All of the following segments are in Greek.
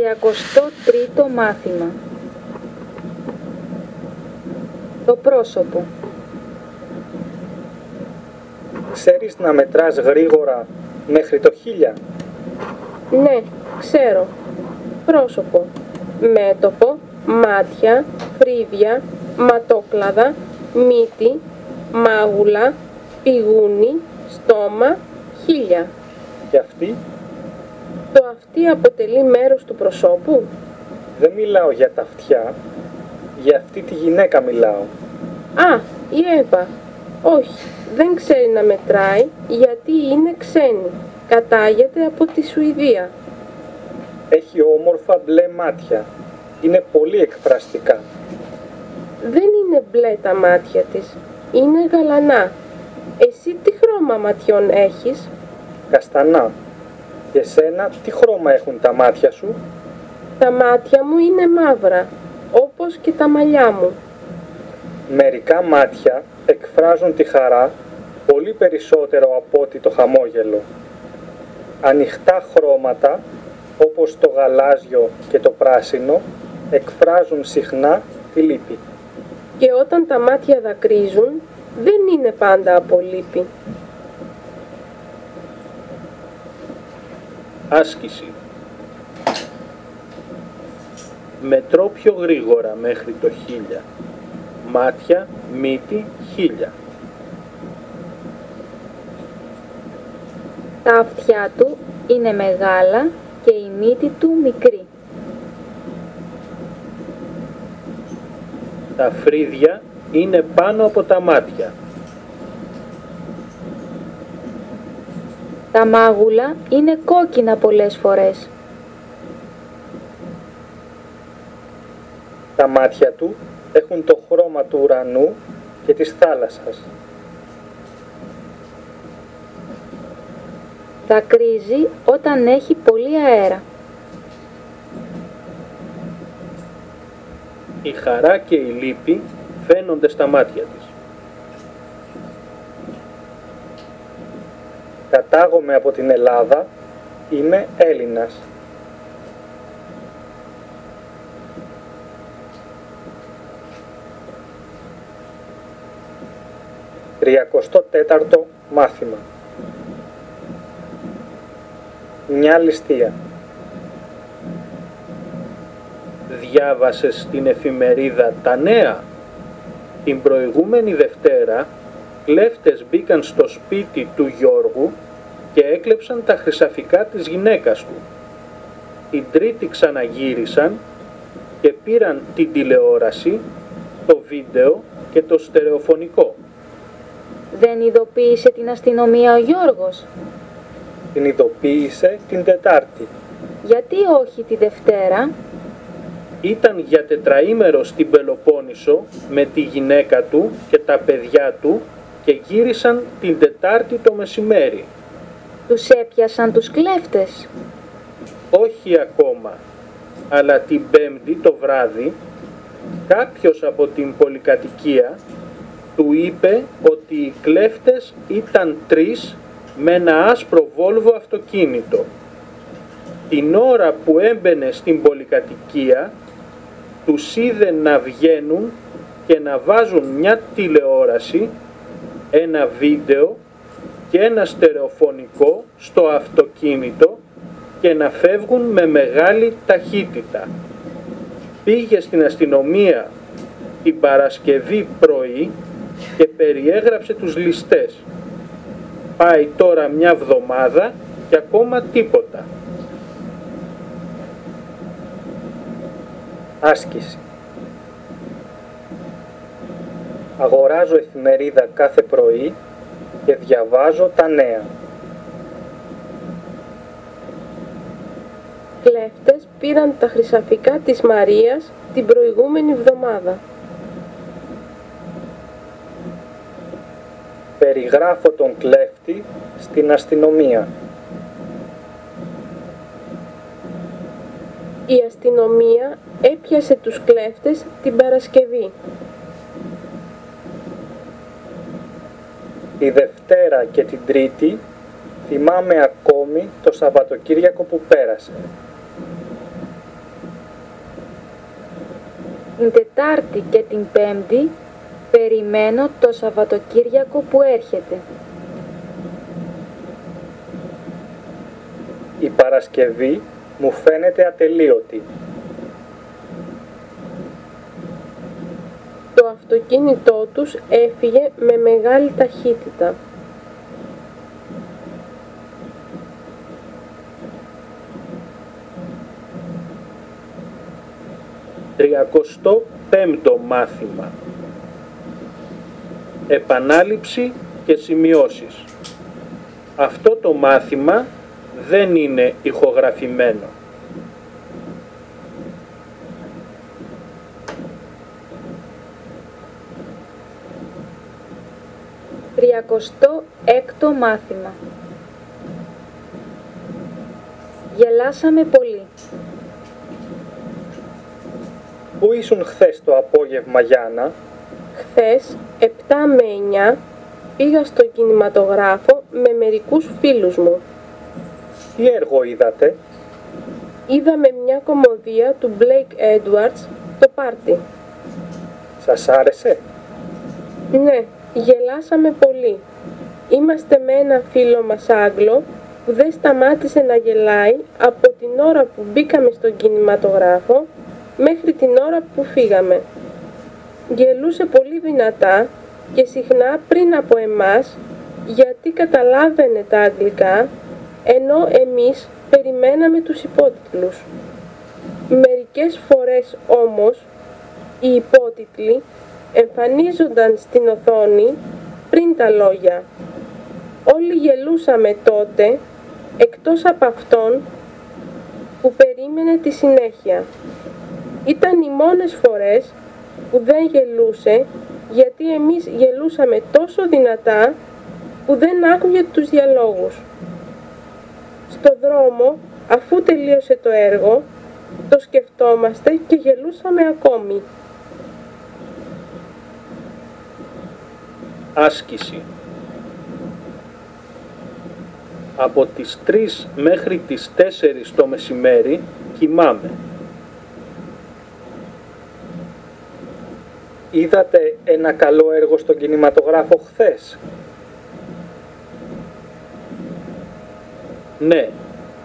33ο μάθημα Το πρόσωπο Ξέρεις να μετράς γρήγορα μέχρι το χίλια; Ναι, ξέρω. Πρόσωπο. Μέτωπο, μάτια, φρύδια, ματόκλαδα, μύτη, μάγουλα, πηγούνι, στόμα, χίλια. Και αυτή; Το αυτή αποτελεί μέρος του προσώπου; δεν μιλάω για τα αυτιά, για αυτή τη γυναίκα μιλάω. Α, η Εύα. Όχι, δεν ξέρει να μετράει γιατί είναι ξένη. Κατάγεται από τη Σουηδία. Έχει όμορφα μπλε μάτια. Είναι πολύ εκφραστικά. Δεν είναι μπλε τα μάτια της. Είναι γαλανά. Εσύ τι χρώμα ματιών έχεις; Καστανά. Και σένα τι χρώμα έχουν τα μάτια σου; Τα μάτια μου είναι μαύρα, όπως και τα μαλλιά μου. Μερικά μάτια εκφράζουν τη χαρά πολύ περισσότερο από ότι το χαμόγελο. Ανοιχτά χρώματα όπως το γαλάζιο και το πράσινο εκφράζουν συχνά τη λύπη. Και όταν τα μάτια δακρύζουν, δεν είναι πάντα από λύπη. Άσκηση. Μετρώ πιο γρήγορα μέχρι το χίλια. Μάτια, μύτη, χίλια. Τα αυτιά του είναι μεγάλα και η μύτη του μικρή. Τα φρύδια είναι πάνω από τα μάτια. Τα μάγουλα είναι κόκκινα πολλές φορές. Τα μάτια του έχουν το χρώμα του ουρανού και της θάλασσας. Δακρύζει όταν έχει πολύ αέρα. Η χαρά και η λύπη φαίνονται στα μάτια της. Κατάγομαι από την Ελλάδα, είμαι Έλληνας. Τριακοστό τέταρτο μάθημα. Μια ληστεία. Διάβασες την εφημερίδα «Τα Νέα». Την προηγούμενη Δευτέρα, κλέφτες μπήκαν στο σπίτι του Γιώργου και έκλεψαν τα χρυσαφικά της γυναίκας του. Την Τρίτη ξαναγύρισαν και πήραν την τηλεόραση, το βίντεο και το στερεοφωνικό. Δεν ειδοποίησε την αστυνομία ο Γιώργος; Την ειδοποίησε την Τετάρτη. Γιατί όχι τη Δευτέρα; Ήταν για τετραήμερο στην Πελοπόννησο με τη γυναίκα του και τα παιδιά του και γύρισαν την Τετάρτη το μεσημέρι. Τους έπιασαν τους κλέφτες. Όχι ακόμα, αλλά την Πέμπτη το βράδυ κάποιος από την πολυκατοικία του είπε ότι οι κλέφτες ήταν τρεις με ένα άσπρο βόλβο αυτοκίνητο. Την ώρα που έμπαινε στην πολυκατοικία τους είδε να βγαίνουν και να βάζουν μια τηλεόραση, ένα βίντεο και ένα στερεοφωνικό στο αυτοκίνητο και να φεύγουν με μεγάλη ταχύτητα. Πήγε στην αστυνομία την Παρασκευή πρωί και περιέγραψε τους ληστές. Πάει τώρα μια βδομάδα και ακόμα τίποτα. Άσκηση. Αγοράζω εφημερίδα κάθε πρωί και διαβάζω τα νέα. Κλέφτες πήραν τα χρυσαφικά της Μαρίας την προηγούμενη εβδομάδα. Περιγράφω τον κλέφτη στην αστυνομία. Η αστυνομία έπιασε τους κλέφτες την Παρασκευή. τη Δευτέρα και την Τρίτη θυμάμαι ακόμη το Σαββατοκύριακο που πέρασε. Την Τετάρτη και την Πέμπτη περιμένω το Σαββατοκύριακο που έρχεται. Η Παρασκευή μου φαίνεται ατελείωτη. Το αυτοκίνητό τους έφυγε με μεγάλη ταχύτητα. Τριακοστό πέμπτο μάθημα. Επανάληψη και σημειώσεις. Αυτό το μάθημα δεν είναι ηχογραφημένο. Τριακοστό έκτο μάθημα. Γελάσαμε πολύ. Πού ήσουν χθες το απόγευμα, Γιάννα; Χθες, 7 με 9, πήγα στο κινηματογράφο με μερικούς φίλους μου. Τι έργο είδατε; Είδαμε μια κομμωδία του Blake Edwards, το πάρτι. Σας άρεσε; Ναι, γελάσαμε πολύ. Είμαστε με ένα φίλο μας Άγγλο που δεν σταμάτησε να γελάει από την ώρα που μπήκαμε στον κινηματογράφο μέχρι την ώρα που φύγαμε. Γελούσε πολύ δυνατά και συχνά πριν από εμάς γιατί καταλάβαινε τα αγγλικά ενώ εμείς περιμέναμε τους υπότιτλους. Μερικές φορές όμως οι υπότιτλοι εμφανίζονταν στην οθόνη πριν τα λόγια. Όλοι γελούσαμε τότε, εκτός από αυτόν που περίμενε τη συνέχεια. Ήταν οι μόνες φορές που δεν γελούσε, γιατί εμείς γελούσαμε τόσο δυνατά που δεν άκουγε τους διαλόγους. Στο δρόμο, αφού τελείωσε το έργο, το σκεφτόμαστε και γελούσαμε ακόμη. Άσκηση Από τις 3 μέχρι τις 4 το μεσημέρι κοιμάμαι. Είδατε ένα καλό έργο στον κινηματογράφο χθες; Ναι,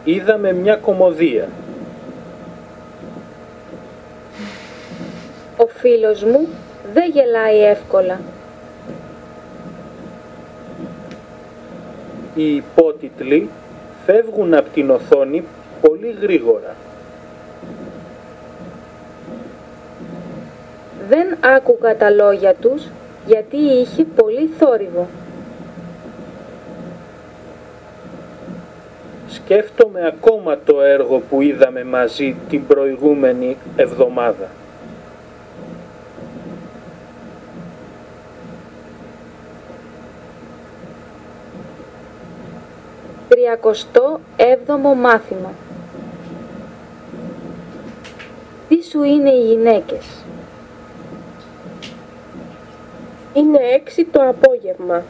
είδαμε μια κομμωδία. Ο φίλος μου δεν γελάει εύκολα. Οι υπότιτλοι φεύγουν από την οθόνη πολύ γρήγορα. Δεν άκουγα τα λόγια τους γιατί είχε πολύ θόρυβο. Σκέφτομαι ακόμα το έργο που είδαμε μαζί την προηγούμενη εβδομάδα. Τριακοστό έβδομο μάθημα. Τι σου είναι οι γυναίκες; Είναι έξι το απόγευμα.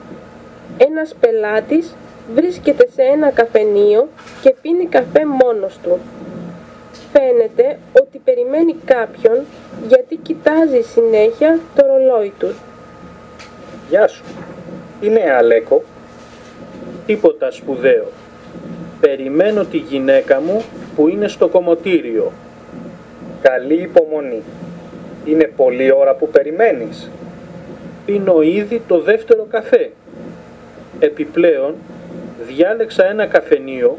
Ένας πελάτης βρίσκεται σε ένα καφενείο και πίνει καφέ μόνος του. Φαίνεται ότι περιμένει κάποιον γιατί κοιτάζει συνέχεια το ρολόι του. Γεια σου. Τι νέα, Αλέκο; Τίποτα σπουδαίο. Περιμένω τη γυναίκα μου που είναι στο κομμωτήριο. Καλή υπομονή. Είναι πολλή ώρα που περιμένεις. Πίνω ήδη το δεύτερο καφέ. Επιπλέον, διάλεξα ένα καφενείο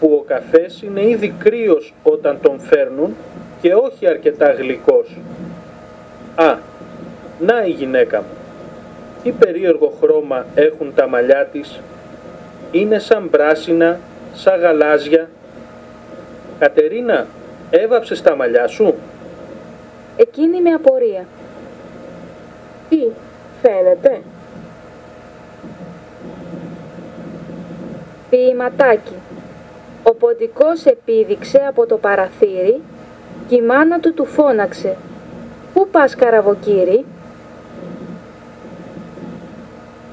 που ο καφές είναι ήδη κρύος όταν τον φέρνουν και όχι αρκετά γλυκός. Α, να η γυναίκα μου. Τι περίεργο χρώμα έχουν τα μαλλιά της. Είναι σαν πράσινα, σαν γαλάζια. Κατερίνα, έβαψες τα μαλλιά σου; Εκείνη με απορία. Τι, φαίνεται; Ποιηματάκι. Ο ποντικός επίδειξε από το παραθύρι και η μάνα του του φώναξε. «Πού πας καραβοκύρι»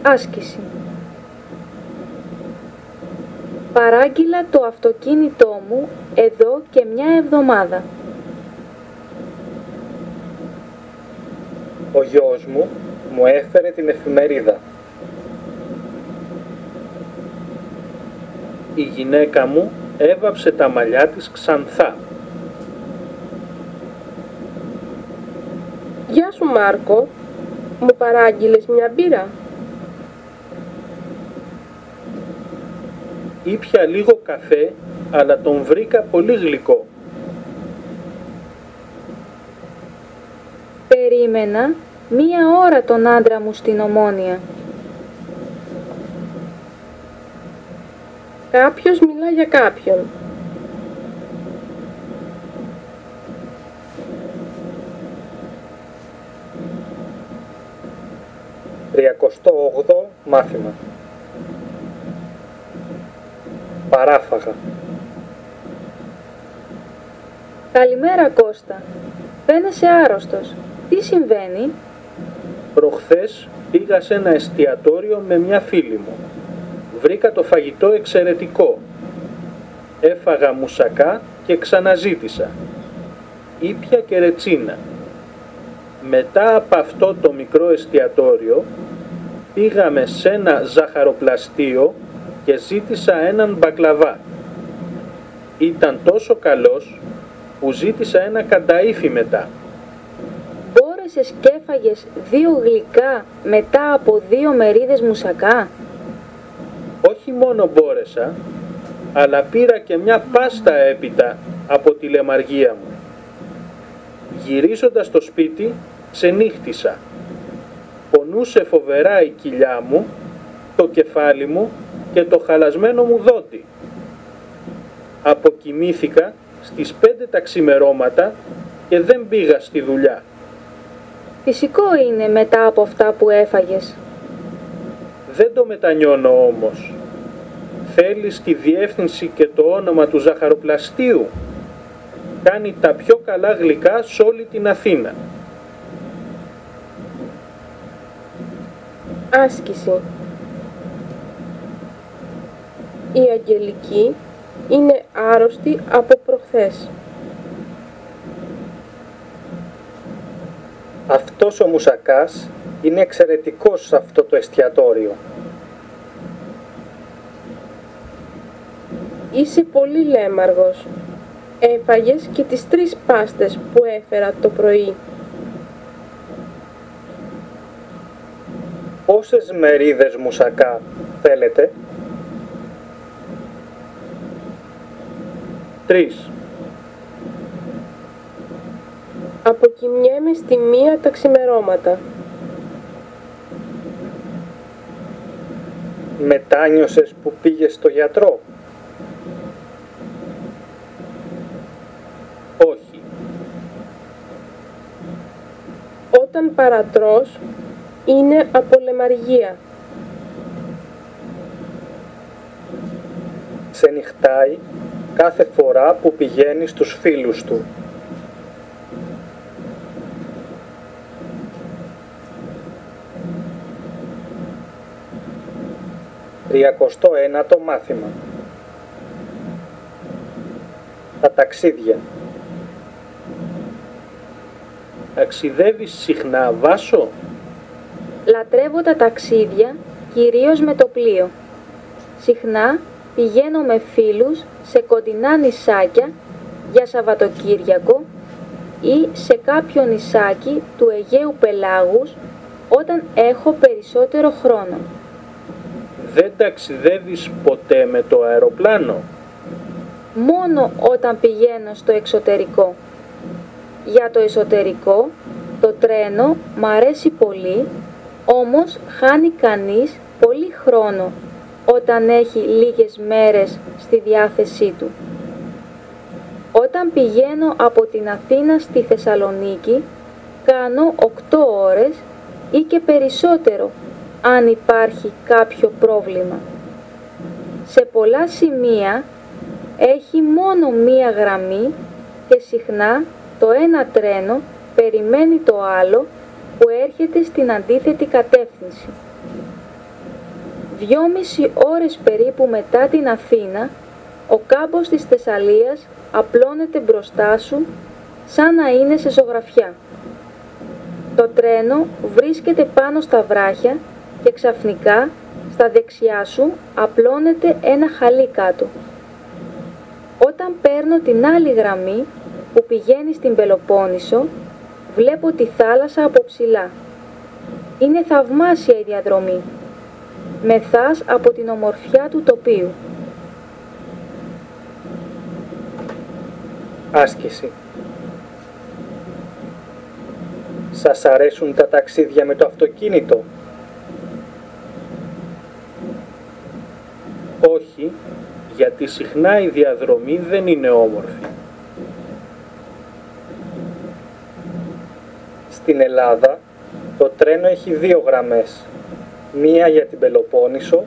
Άσκηση. Παράγγειλα το αυτοκίνητό μου εδώ και μια εβδομάδα. Ο γιος μου μου έφερε την εφημερίδα. Η γυναίκα μου έβαψε τα μαλλιά της ξανθά. Γεια σου Μάρκο, μου παράγγειλες μια μπύρα. Ήπια λίγο καφέ, αλλά τον βρήκα πολύ γλυκό. Περίμενα μία ώρα τον άντρα μου στην Ομόνια. Κάποιος μιλά για κάποιον. Τριακοστό μάθημα. Παράφαγα. Καλημέρα Κώστα. Φαίνεσαι άρρωστος. Τι συμβαίνει; Προχθές πήγα σε ένα εστιατόριο με μια φίλη μου. Βρήκα το φαγητό εξαιρετικό. Έφαγα μουσακά και ξαναζήτησα. Ήπια και ρετσίνα. Μετά από αυτό το μικρό εστιατόριο πήγαμε σε ένα ζαχαροπλαστείο και ζήτησα έναν μπακλαβά. Ήταν τόσο καλός που ζήτησα ένα κανταΐφι μετά. Μπόρεσες και έφαγες δύο γλυκά μετά από δύο μερίδες μουσακά; Όχι μόνο μπόρεσα, αλλά πήρα και μια πάστα έπειτα από τη λεμαργία μου. Γυρίζοντας στο σπίτι, ξενύχτησα. Πονούσε φοβερά η κοιλιά μου, το κεφάλι μου και το χαλασμένο μου δόντι. Αποκοιμήθηκα στις πέντε τα ξημερώματα και δεν πήγα στη δουλειά. Φυσικό είναι μετά από αυτά που έφαγες. Δεν το μετανιώνω όμως. Θέλεις τη διεύθυνση και το όνομα του ζαχαροπλαστείου. Κάνει τα πιο καλά γλυκά σε όλη την Αθήνα. Άσκηση. Η Αγγελική είναι άρρωστη από προχθές. Αυτός ο μουσακάς είναι εξαιρετικός σε αυτό το εστιατόριο. Είσαι πολύ λέμαργος. Έφαγες και τις τρεις πάστες που έφερα το πρωί. Πόσες μερίδες μουσακά θέλετε; Τρεις. Αποκοιμιέμαι στη μία τα ξημερώματα. Μετάνιωσες που πήγες στο γιατρό; Όχι. Όταν παρατρώς, είναι από λεμαργία. Ξενυχτάει κάθε φορά που πηγαίνει στους φίλους του. Τριακοστό ένατο μάθημα. Τα ταξίδια. Ταξιδεύεις συχνά, Βάσο; Λατρεύω τα ταξίδια, κυρίως με το πλοίο. Συχνά πηγαίνω με φίλους σε κοντινά νησάκια για Σαββατοκύριακο ή σε κάποιο νησάκι του Αιγαίου Πελάγους όταν έχω περισσότερο χρόνο. Δεν ταξιδεύεις ποτέ με το αεροπλάνο; Μόνο όταν πηγαίνω στο εξωτερικό. Για το εσωτερικό, το τρένο μ' αρέσει πολύ, όμως χάνει κανείς πολύ χρόνο όταν έχει λίγες μέρες στη διάθεσή του. Όταν πηγαίνω από την Αθήνα στη Θεσσαλονίκη, κάνω 8 ώρες ή και περισσότερο αν υπάρχει κάποιο πρόβλημα. Σε πολλά σημεία έχει μόνο μία γραμμή και συχνά το ένα τρένο περιμένει το άλλο που έρχεται στην αντίθετη κατεύθυνση. Δυόμιση ώρες περίπου μετά την Αθήνα, ο κάμπος της Θεσσαλίας απλώνεται μπροστά σου σαν να είναι σε ζωγραφιά. Το τρένο βρίσκεται πάνω στα βράχια και ξαφνικά στα δεξιά σου απλώνεται ένα χαλί κάτω. Όταν παίρνω την άλλη γραμμή που πηγαίνει στην Πελοπόννησο, βλέπω τη θάλασσα από ψηλά. Είναι θαυμάσια η διαδρομή. Μεθάς από την ομορφιά του τοπίου. Άσκηση. Σας αρέσουν τα ταξίδια με το αυτοκίνητο; Όχι, γιατί συχνά η διαδρομή δεν είναι όμορφη. Στην Ελλάδα το τρένο έχει δύο γραμμές. Μία για την Πελοπόννησο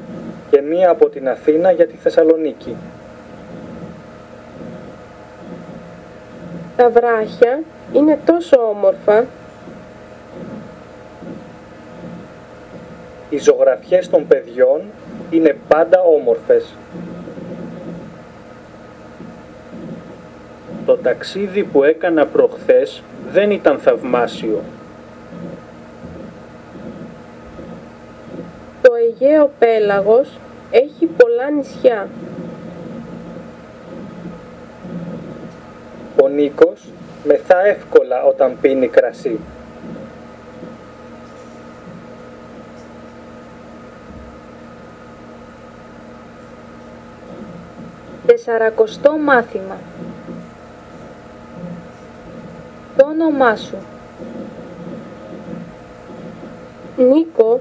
και μία από την Αθήνα για τη Θεσσαλονίκη. Τα βράχια είναι τόσο όμορφα. Οι ζωγραφιές των παιδιών είναι πάντα όμορφες. Το ταξίδι που έκανα προχθές δεν ήταν θαυμάσιο. Το Αιγαίο πέλαγος έχει πολλά νησιά. Ο Νίκος μεθά εύκολα όταν πίνει κρασί. Τεσσαρακοστό μάθημα. Το όνομά σου. Νίκο,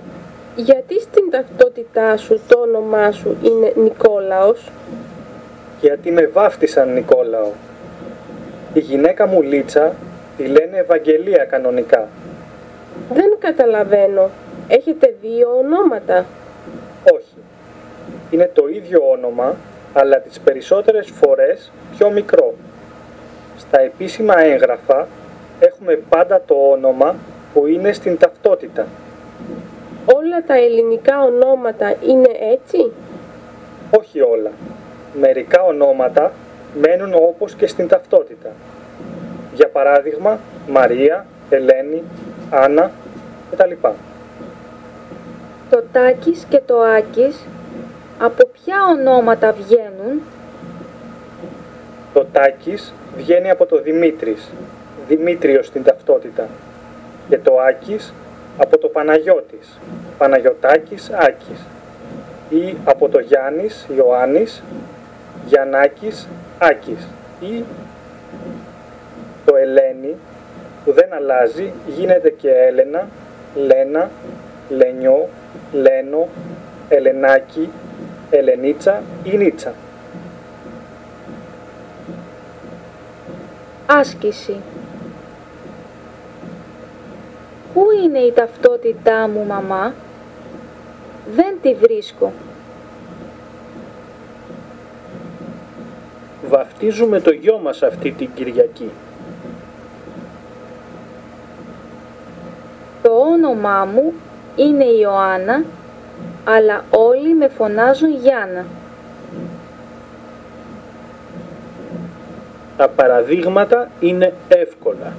γιατί στην ταυτότητά σου το όνομά σου είναι Νικόλαος; γιατί με βάφτισαν Νικόλαο. Η γυναίκα μου Λίτσα τη λένε Ευαγγελία κανονικά. Δεν καταλαβαίνω. Έχετε δύο ονόματα; Όχι. Είναι το ίδιο όνομα, αλλά τις περισσότερες φορές πιο μικρό. Στα επίσημα έγγραφα έχουμε πάντα το όνομα που είναι στην ταυτότητα. Όλα τα ελληνικά ονόματα είναι έτσι; Όχι όλα. Μερικά ονόματα μένουν όπως και στην ταυτότητα. Για παράδειγμα, Μαρία, Ελένη, Άννα κτλ. Το Τάκης και το Άκης από ποια ονόματα βγαίνουν; Το Τάκης βγαίνει από το Δημήτρης, Δημήτριος στην ταυτότητα. Και το Άκης από το Παναγιώτης, Παναγιωτάκης Άκης. Ή από το Γιάννης Ιωάννης, Γιαννάκης Άκης. Ή το Ελένη που δεν αλλάζει γίνεται και Έλενα, Λένα, Λενιό, Λένο, Ελενάκη, Ελενίτσα ή Νίτσα. Άσκηση. Πού είναι η ταυτότητά μου, μαμά; Δεν τη βρίσκω. Βαφτίζουμε το γιο μας αυτή την Κυριακή. Το όνομά μου είναι Ιωάννα, αλλά όλοι με φωνάζουν Γιάννα. Τα παραδείγματα είναι εύκολα.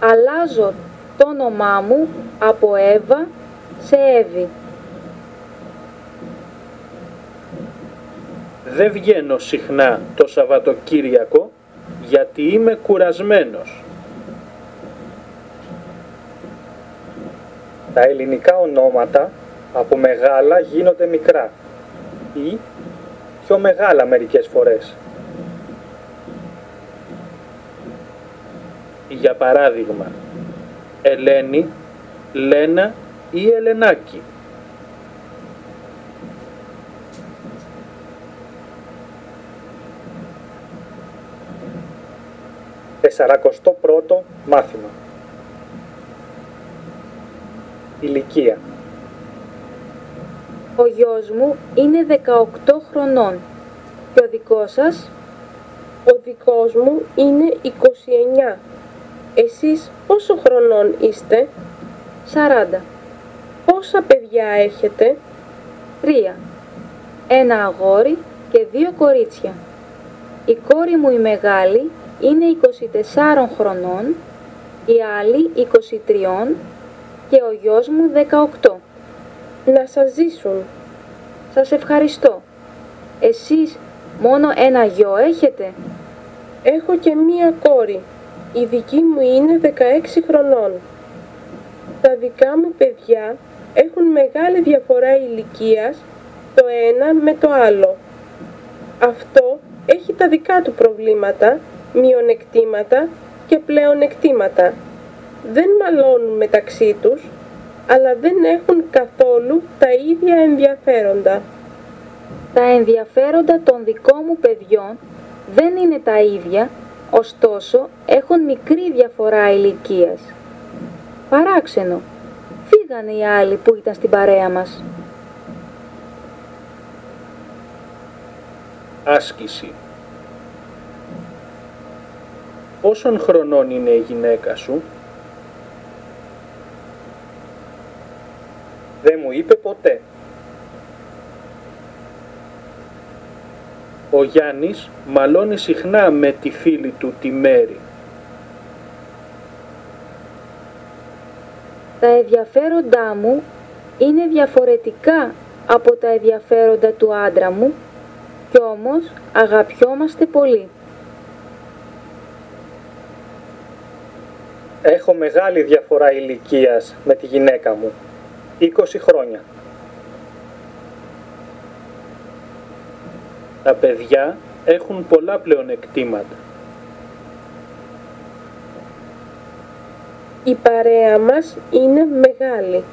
Αλλάζω το όνομά μου από Εύα σε Εύη. Δεν βγαίνω συχνά το Σαββατοκύριακο γιατί είμαι κουρασμένος. Τα ελληνικά ονόματα από μεγάλα γίνονται μικρά ή πιο μεγάλα μερικές φορές. Για παράδειγμα, Ελένη, Λένα ή Ελενάκη. Τεσσαρακοστό πρώτο μάθημα. Ηλικία. Ο γιος μου είναι 18 χρονών. Και ο δικός σας; Ο δικός μου είναι 29. Εσείς πόσο χρονών είστε; 40. Πόσα παιδιά έχετε; Τρία. Ένα αγόρι και δύο κορίτσια. Η κόρη μου η μεγάλη είναι 24 χρονών, η άλλη 23 και ο γιος μου 18. Να σας ζήσουν. Σας ευχαριστώ. Εσείς μόνο ένα γιο έχετε; Έχω και μία κόρη. Η δική μου είναι 16 χρονών. Τα δικά μου παιδιά έχουν μεγάλη διαφορά ηλικίας το ένα με το άλλο. Αυτό έχει τα δικά του προβλήματα, μειονεκτήματα και πλεονεκτήματα. Δεν μαλώνουν μεταξύ τους, αλλά δεν έχουν καθόλου τα ίδια ενδιαφέροντα. Τα ενδιαφέροντα των δικών μου παιδιών δεν είναι τα ίδια, ωστόσο έχουν μικρή διαφορά ηλικίας. Παράξενο. Φύγανε οι άλλοι που ήταν στην παρέα μας. Άσκηση Πόσων χρονών είναι η γυναίκα σου; Δεν μου είπε ποτέ. Ο Γιάννης μαλώνει συχνά με τη φίλη του τη Μέρη. Τα ενδιαφέροντά μου είναι διαφορετικά από τα ενδιαφέροντα του άντρα μου κι όμως αγαπιόμαστε πολύ. Έχω μεγάλη διαφορά ηλικίας με τη γυναίκα μου. 20 χρόνια. Τα παιδιά έχουν πολλά πλεονεκτήματα. Η παρέα μας είναι μεγάλη.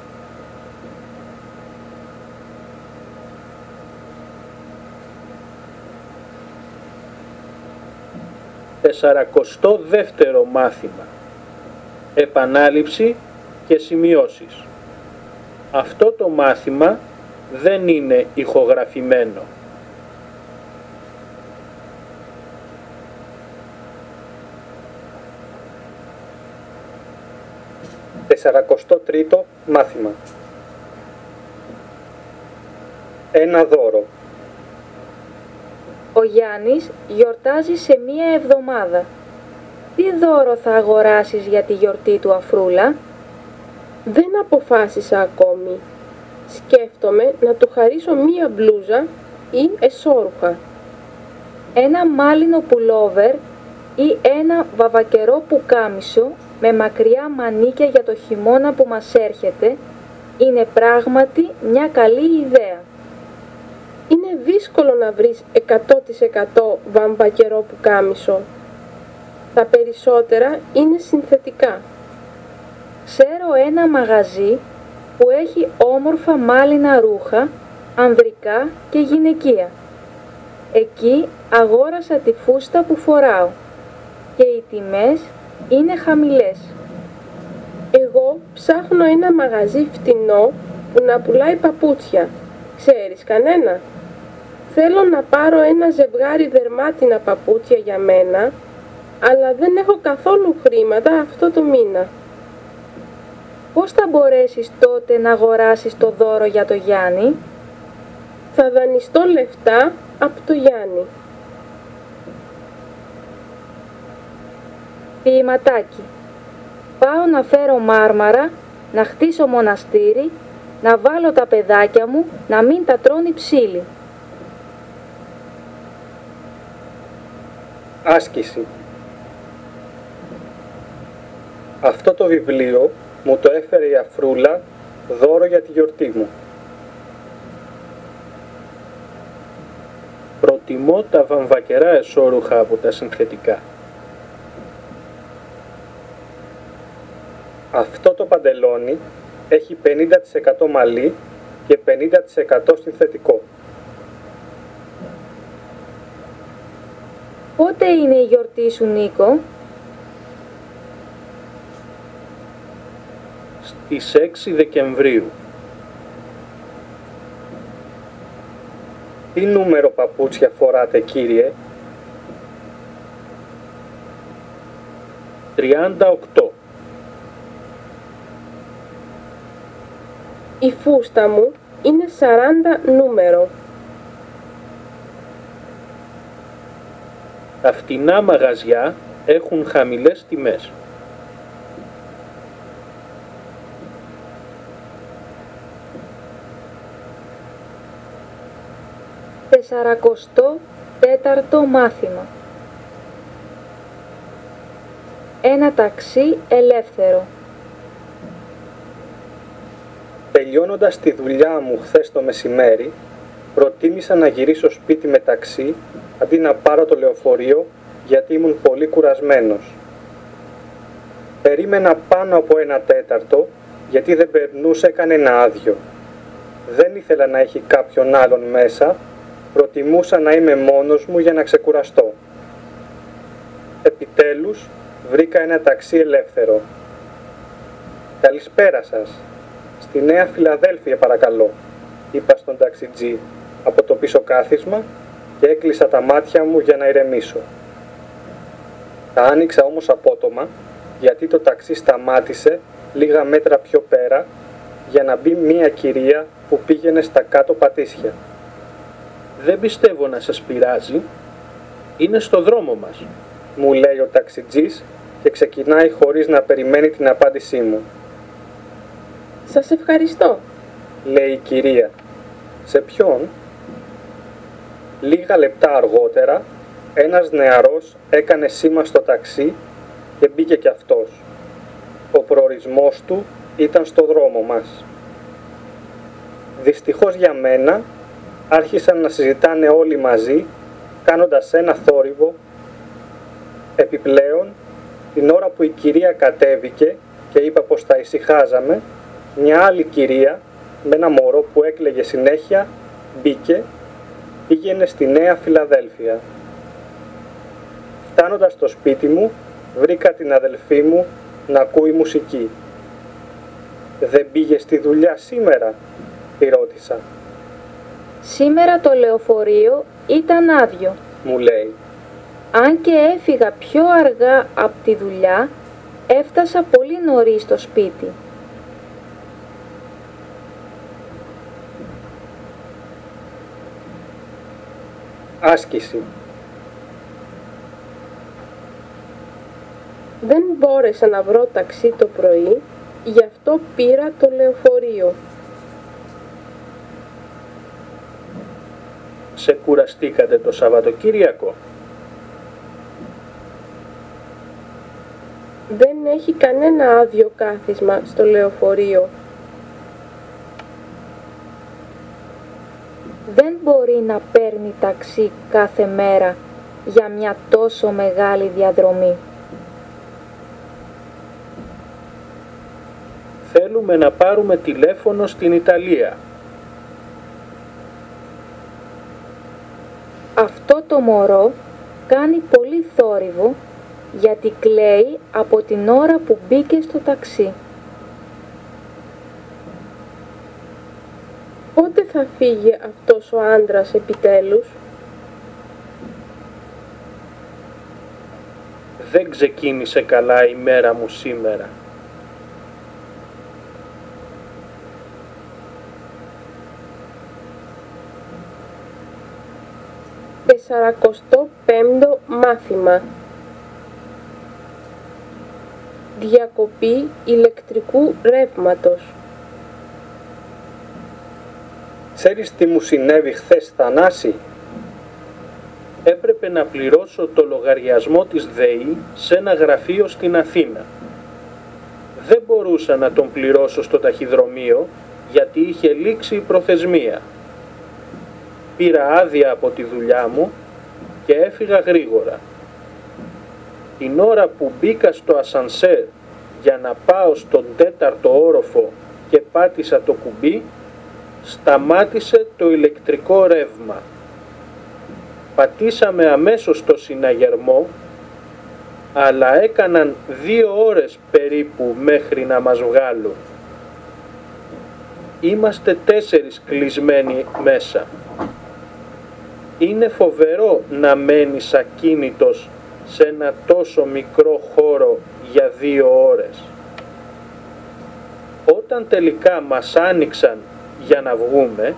Τεσσαρακοστό δεύτερο μάθημα. Επανάληψη και σημειώσεις. Αυτό το μάθημα δεν είναι ηχογραφημένο. Τεσσαρακοστό τρίτο μάθημα. Ένα δώρο. Ο Γιάννης γιορτάζει σε μία εβδομάδα. Τι δώρο θα αγοράσεις για τη γιορτή του Αφρούλα; Δεν αποφάσισα ακόμη. Σκέφτομαι να του χαρίσω μία μπλούζα ή εσώρουχα. Ένα μάλινο πουλόβερ ή ένα βαβακερό πουκάμισο με μακριά μανίκια για το χειμώνα που μας έρχεται είναι πράγματι μια καλή ιδέα. Είναι δύσκολο να βρεις 100% βαμβακερό πουκάμισο. Τα περισσότερα είναι συνθετικά. Ξέρω ένα μαγαζί που έχει όμορφα μάλινα ρούχα, ανδρικά και γυναικεία. Εκεί αγόρασα τη φούστα που φοράω και οι τιμές είναι χαμηλές. Εγώ ψάχνω ένα μαγαζί φτηνό που να πουλάει παπούτσια. Ξέρεις κανένα; Θέλω να πάρω ένα ζευγάρι δερμάτινα παπούτσια για μένα, αλλά δεν έχω καθόλου χρήματα αυτό το μήνα. Πώς θα μπορέσεις τότε να αγοράσεις το δώρο για το Γιάννη; Θα δανειστώ λεφτά από το Γιάννη. Ποιηματάκι. Πάω να φέρω μάρμαρα, να χτίσω μοναστήρι, να βάλω τα παιδάκια μου να μην τα τρώνε ψήλοι. Άσκηση. Αυτό το βιβλίο μου το έφερε η Αφρούλα δώρο για τη γιορτή μου. Προτιμώ τα βαμβακερά εσώρουχα από τα συνθετικά. Αυτό το παντελόνι έχει 50% μαλλί και 50% συνθετικό. Πότε είναι η γιορτή σου, Νίκο; Στις 6 Δεκεμβρίου. Τι νούμερο παπούτσια φοράτε, κύριε; 38. Η φούστα μου είναι 40 νούμερο. Τα φτηνά μαγαζιά έχουν χαμηλές τιμές. Τεσσαρακοστό τέταρτο μάθημα. Ένα ταξί ελεύθερο. Τελειώνοντας τη δουλειά μου χθες το μεσημέρι, προτίμησα να γυρίσω σπίτι με ταξί αντί να πάρω το λεωφορείο γιατί ήμουν πολύ κουρασμένος. Περίμενα πάνω από ένα τέταρτο γιατί δεν περνούσε κανένα άδειο. Δεν ήθελα να έχει κάποιον άλλον μέσα, προτιμούσα να είμαι μόνος μου για να ξεκουραστώ. Επιτέλους βρήκα ένα ταξί ελεύθερο. «Καλησπέρα σας. Στη Νέα Φιλαδέλφια παρακαλώ», είπα στον ταξιτζή από το πίσω κάθισμα και έκλεισα τα μάτια μου για να ηρεμήσω. Τα άνοιξα όμως απότομα γιατί το ταξί σταμάτησε λίγα μέτρα πιο πέρα για να μπει μία κυρία που πήγαινε στα κάτω πατήσια. Δεν πιστεύω να σας πειράζει. Είναι στο δρόμο μας. Μου λέει ο ταξιτζής και ξεκινάει χωρίς να περιμένει την απάντησή μου. Σας ευχαριστώ. Λέει η κυρία. Σε ποιον; Λίγα λεπτά αργότερα, ένας νεαρός έκανε σήμα στο ταξί και μπήκε κι αυτός. Ο προορισμός του ήταν στο δρόμο μας. Δυστυχώς για μένα, άρχισαν να συζητάνε όλοι μαζί, κάνοντας ένα θόρυβο. Επιπλέον, την ώρα που η κυρία κατέβηκε και είπα πως τα ησυχάζαμε, μια άλλη κυρία με ένα μωρό που έκλαιγε συνέχεια μπήκε, πήγαινε στη Νέα Φιλαδέλφια. Φτάνοντας στο σπίτι μου, βρήκα την αδελφή μου να ακούει μουσική. «Δεν πήγε στη δουλειά σήμερα» τη ρώτησα. Σήμερα το λεωφορείο ήταν άδειο. Μου λέει. Αν και έφυγα πιο αργά από τη δουλειά, έφτασα πολύ νωρίς στο σπίτι. Άσκηση. Δεν μπόρεσα να βρω ταξί το πρωί, γι' αυτό πήρα το λεωφορείο. Σε κουραστήκατε το Σαββατοκύριακο; Δεν έχει κανένα άδειο κάθισμα στο λεωφορείο. Δεν μπορεί να παίρνει ταξί κάθε μέρα για μια τόσο μεγάλη διαδρομή. Θέλουμε να πάρουμε τηλέφωνο στην Ιταλία. Αυτό το μωρό κάνει πολύ θόρυβο γιατί κλαίει από την ώρα που μπήκε στο ταξί. Πότε θα φύγει αυτός ο άντρας επιτέλους; Δεν ξεκίνησε καλά η μέρα μου σήμερα. Τεσσαρακοστό πέμπτο μάθημα. Διακοπή ηλεκτρικού ρεύματος. Ξέρεις τι μου συνέβη χθες Θανάση; Έπρεπε να πληρώσω το λογαριασμό της ΔΕΗ σε ένα γραφείο στην Αθήνα. Δεν μπορούσα να τον πληρώσω στο ταχυδρομείο γιατί είχε λήξει η προθεσμία. Πήρα άδεια από τη δουλειά μου και έφυγα γρήγορα. Την ώρα που μπήκα στο ασανσέρ για να πάω στον τέταρτο όροφο και πάτησα το κουμπί, σταμάτησε το ηλεκτρικό ρεύμα. Πατήσαμε αμέσως το συναγερμό, αλλά έκαναν δύο ώρες περίπου μέχρι να μας βγάλουν. Είμαστε τέσσερις κλεισμένοι μέσα. Είναι φοβερό να μένεις ακίνητος σε ένα τόσο μικρό χώρο για δύο ώρες. Όταν τελικά μας άνοιξαν για να βγούμε,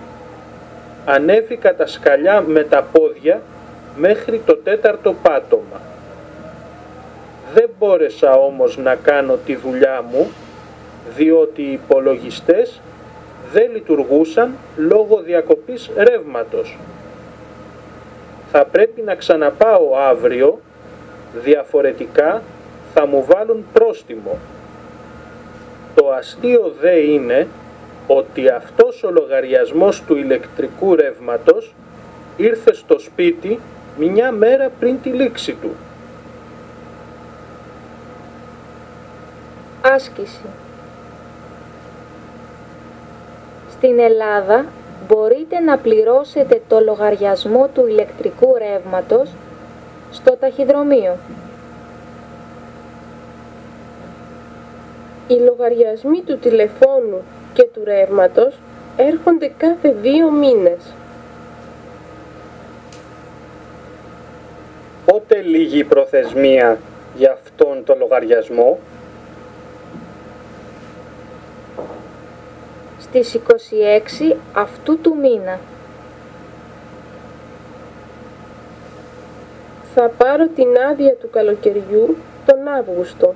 ανέβηκα τα σκαλιά με τα πόδια μέχρι το τέταρτο πάτωμα. Δεν μπόρεσα όμως να κάνω τη δουλειά μου, διότι οι υπολογιστές δεν λειτουργούσαν λόγω διακοπής ρεύματος. Θα πρέπει να ξαναπάω αύριο, διαφορετικά θα μου βάλουν πρόστιμο. Το αστείο δε είναι ότι αυτός ο λογαριασμός του ηλεκτρικού ρεύματος ήρθε στο σπίτι μια μέρα πριν τη λήξη του. Άσκηση Στην Ελλάδα μπορείτε να πληρώσετε το λογαριασμό του ηλεκτρικού ρεύματος στο ταχυδρομείο. Οι λογαριασμοί του τηλεφώνου και του ρεύματος έρχονται κάθε δύο μήνες. Πότε λύγει η προθεσμία για αυτόν τον λογαριασμό; Στις 26 αυτού του μήνα. Θα πάρω την άδεια του καλοκαιριού τον Αύγουστο.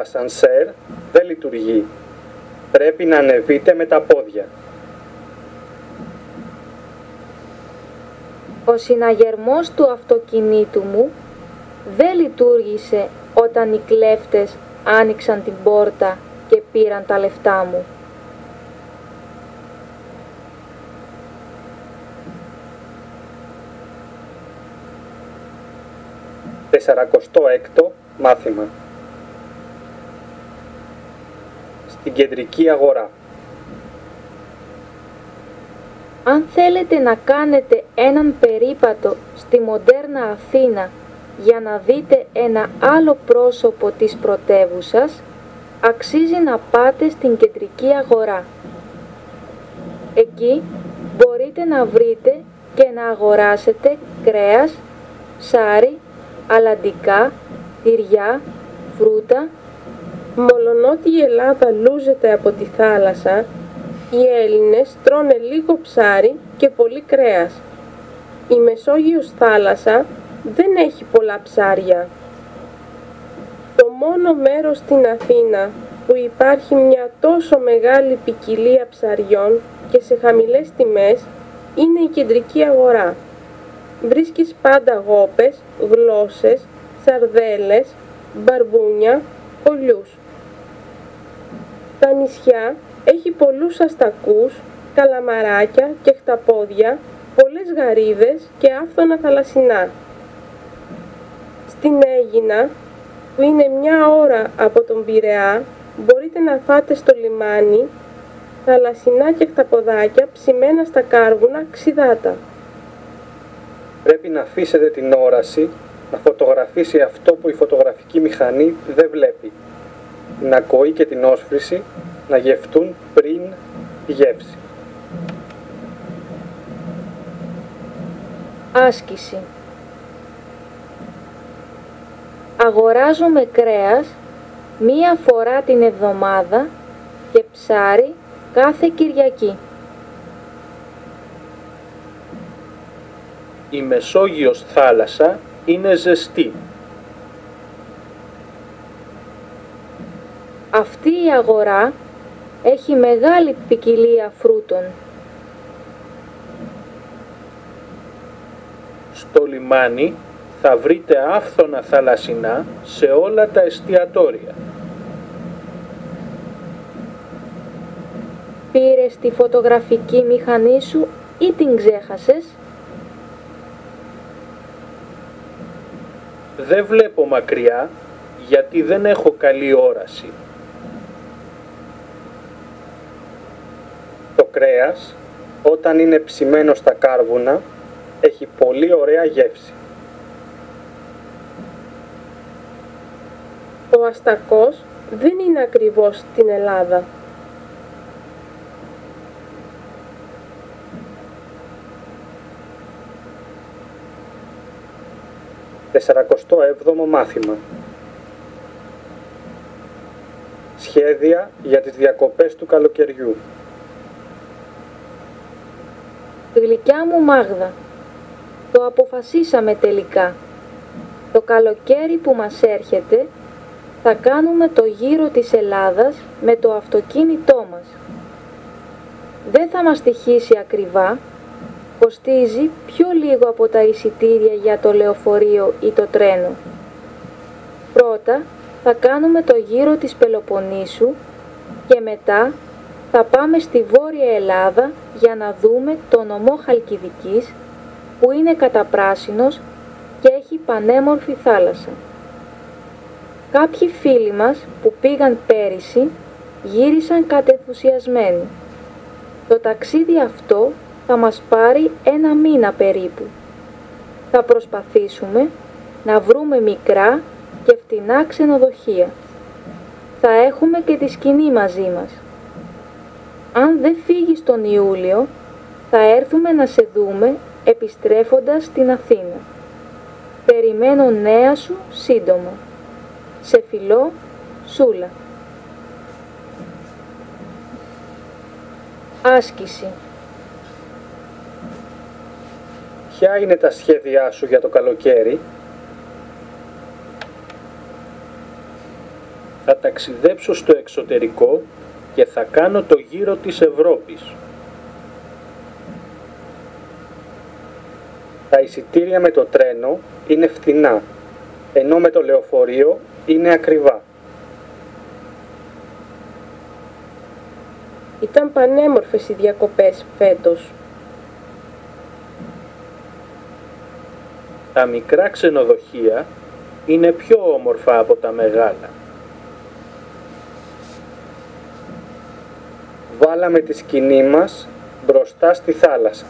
Ασανσέρ δεν λειτουργεί. Πρέπει να ανεβείτε με τα πόδια. Ο συναγερμός του αυτοκινήτου μου δεν λειτουργήσε όταν οι κλέφτες άνοιξαν την πόρτα και πήραν τα λεφτά μου. Τεσσαρακοστό έκτο μάθημα. Στην κεντρική αγορά. Αν θέλετε να κάνετε έναν περίπατο στη μοντέρνα Αθήνα για να δείτε ένα άλλο πρόσωπο της πρωτεύουσας, αξίζει να πάτε στην κεντρική αγορά. Εκεί μπορείτε να βρείτε και να αγοράσετε κρέας, ψάρι, αλαντικά, τυριά, φρούτα. Μολονότι η Ελλάδα λούζεται από τη θάλασσα, οι Έλληνες τρώνε λίγο ψάρι και πολύ κρέας. Η Μεσόγειος θάλασσα δεν έχει πολλά ψάρια. Το μόνο μέρος στην Αθήνα που υπάρχει μια τόσο μεγάλη ποικιλία ψαριών και σε χαμηλές τιμές είναι η κεντρική αγορά. Βρίσκεις πάντα γόπες, γλώσσες, σαρδέλες, μπαρμπούνια, κολλιούς. Τα νησιά έχει πολλούς αστακούς, καλαμαράκια και χταπόδια, πολλές γαρίδες και άφθονα θαλασσινά. Στην Αίγινα, που είναι μια ώρα από τον Πειραιά, μπορείτε να φάτε στο λιμάνι θαλασσινά και χταποδάκια ψημένα στα κάρβουνα ξιδάτα. Πρέπει να αφήσετε την όραση να φωτογραφίσει αυτό που η φωτογραφική μηχανή δεν βλέπει. Την ακοή και την όσφρηση να γευτούν πριν τη γεύση. Άσκηση Αγοράζουμε κρέας μία φορά την εβδομάδα και ψάρι κάθε Κυριακή. Η Μεσόγειος θάλασσα είναι ζεστή. Αυτή η αγορά έχει μεγάλη ποικιλία φρούτων. Στο λιμάνι θα βρείτε άφθονα θαλασσινά σε όλα τα εστιατόρια. Πήρες τη φωτογραφική μηχανή σου ή την ξέχασες; Δεν βλέπω μακριά γιατί δεν έχω καλή όραση. Το κρέας, όταν είναι ψημένο στα κάρβουνα, έχει πολύ ωραία γεύση. Ο αστακός δεν είναι ακριβώς στην Ελλάδα. Τεσσαρακοστό έβδομο μάθημα. Σχέδια για τις διακοπές του καλοκαιριού. Γλυκιά μου Μάγδα, Το αποφασίσαμε τελικά. Το καλοκαίρι που μας έρχεται θα κάνουμε το γύρο της Ελλάδας με το αυτοκίνητό μας. Δεν θα μας στοιχήσει ακριβά, κοστίζει πιο λίγο από τα εισιτήρια για το λεωφορείο ή το τρένο. Πρώτα θα κάνουμε το γύρο της Πελοποννήσου και μετά θα πάμε στη Βόρεια Ελλάδα για να δούμε το νομό Χαλκιδικής που είναι καταπράσινος και έχει πανέμορφη θάλασσα. Κάποιοι φίλοι μας που πήγαν πέρυσι γύρισαν κατεθουσιασμένοι. Το ταξίδι αυτό θα μας πάρει ένα μήνα περίπου. Θα προσπαθήσουμε να βρούμε μικρά και φτηνά ξενοδοχεία. Θα έχουμε και τη σκηνή μαζί μας. Αν δεν φύγεις τον Ιούλιο, θα έρθουμε να σε δούμε επιστρέφοντας στην Αθήνα. Περιμένω νέα σου σύντομα. Σε φιλό, Σούλα. Άσκηση Ποια είναι τα σχέδιά σου για το καλοκαίρι; Θα ταξιδέψω στο εξωτερικό και θα κάνω το γύρο της Ευρώπης. Τα εισιτήρια με το τρένο είναι φτηνά, ενώ με το λεωφορείο είναι ακριβά. Ήταν πανέμορφες οι διακοπές φέτος. Τα μικρά ξενοδοχεία είναι πιο όμορφα από τα μεγάλα. Βάλαμε τη σκηνή μας μπροστά στη θάλασσα.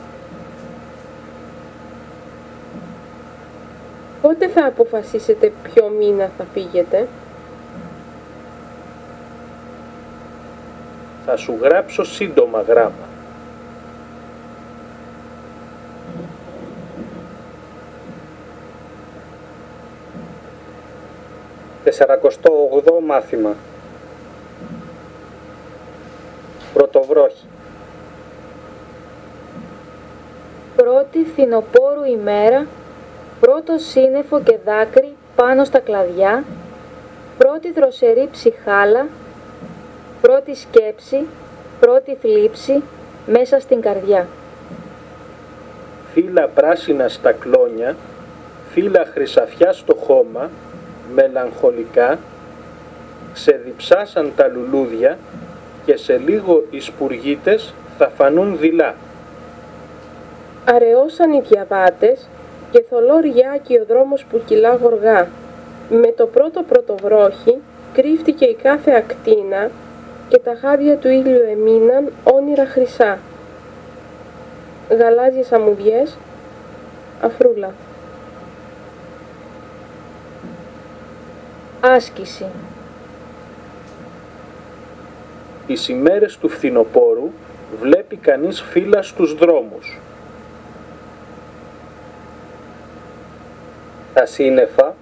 Πότε θα αποφασίσετε ποιο μήνα θα φύγετε; Θα σου γράψω σύντομα γράμμα. Τεσσαρακοστό μάθημα. Πρωτοβρόχη. Πρώτη φθινοπόρου ημέρα, πρώτο σύννεφο και δάκρυ πάνω στα κλαδιά, πρώτη δροσερή ψυχάλα, πρώτη σκέψη, πρώτη θλίψη μέσα στην καρδιά. Φύλλα πράσινα στα κλόνια, φύλλα χρυσαφιά στο χώμα, μελαγχολικά, ξεδιψάσαν τα λουλούδια και σε λίγο οι σπουργίτες θα φανούν δειλά. Αραιώσαν οι διαβάτες και θολό ριάκι ο δρόμος που κυλά γοργά. Με το πρώτο πρωτοβρόχι κρύφτηκε η κάθε ακτίνα και τα χάδια του ήλιου εμείναν όνειρα χρυσά. Γαλάζιες αμμουδιές, αφρούλα. Άσκηση Τις ημέρες του φθινοπόρου βλέπει κανείς φύλλα στους δρόμους. Τα σύννεφα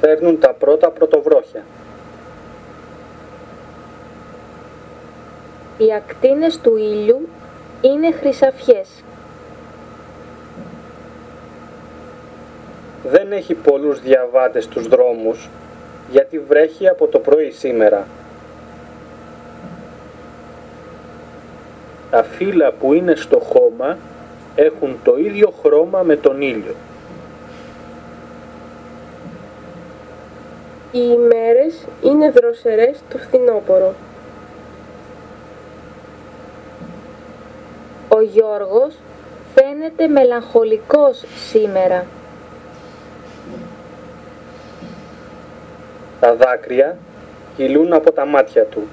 φέρνουν τα πρώτα πρωτοβρόχια. Οι ακτίνες του ήλιου είναι χρυσαφιές. Δεν έχει πολλούς διαβάτες στους δρόμους, γιατί βρέχει από το πρωί σήμερα. Τα φύλλα που είναι στο χώμα έχουν το ίδιο χρώμα με τον ήλιο. Οι ημέρες είναι δροσερές το φθινόπωρο. Ο Γιώργος φαίνεται μελαγχολικός σήμερα. Τα δάκρυα κυλούν από τα μάτια του.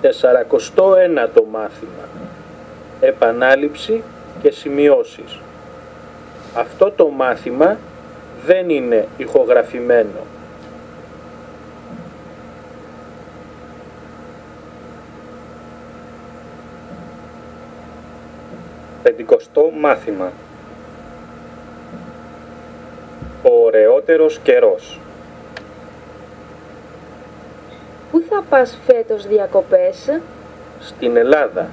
Τεσσαρακοστό ένατο μάθημα. Επανάληψη και σημειώσεις. Αυτό το μάθημα δεν είναι ηχογραφημένο. Πεντηκοστό μάθημα. Ο ωραιότερος καιρός. Πού θα πας φέτος διακοπές; Στην Ελλάδα.